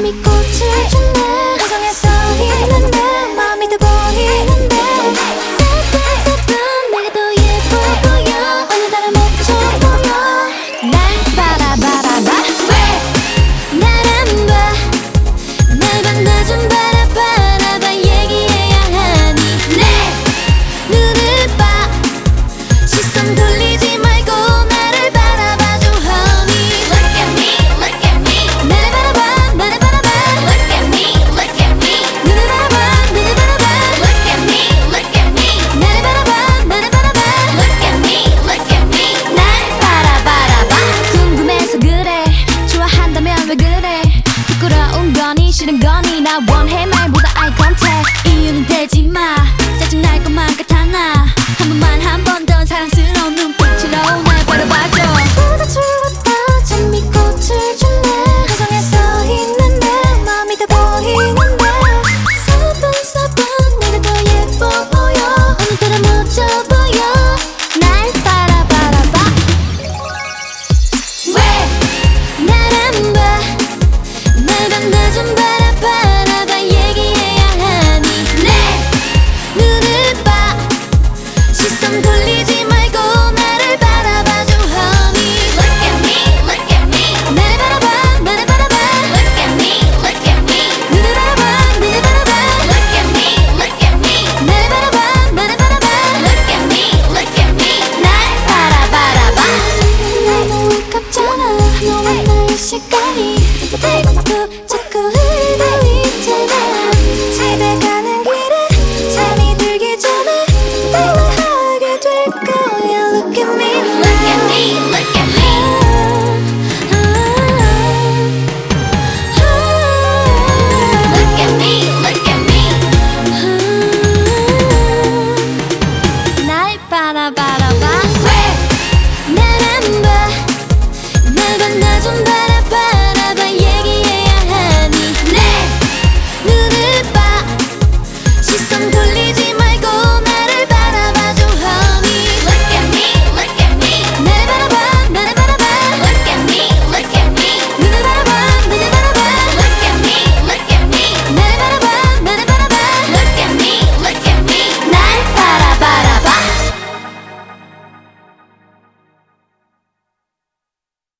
미 꽃을 줬네. 우정에서 이랬는데 마음이 더 보이는데. 새빨 새빨 내가 예뻐 보여. 어느 다른 목적 보여. 날 바라봐라봐. 왜? 나를 봐 날 반가좀 봐. 떨지 마. 짜증날 것만 같아 나 한 번만 한 번 더 시간이 자꾸 자꾸 흐르고 있잖아. 집에 가는 길에 잠이 들기 전에 따라하게 될 거야. Look at me Look at me Look at me. Look at me Look at me. 날 바라바라봐. 왜? 날안 봐. 날 봐, 나좀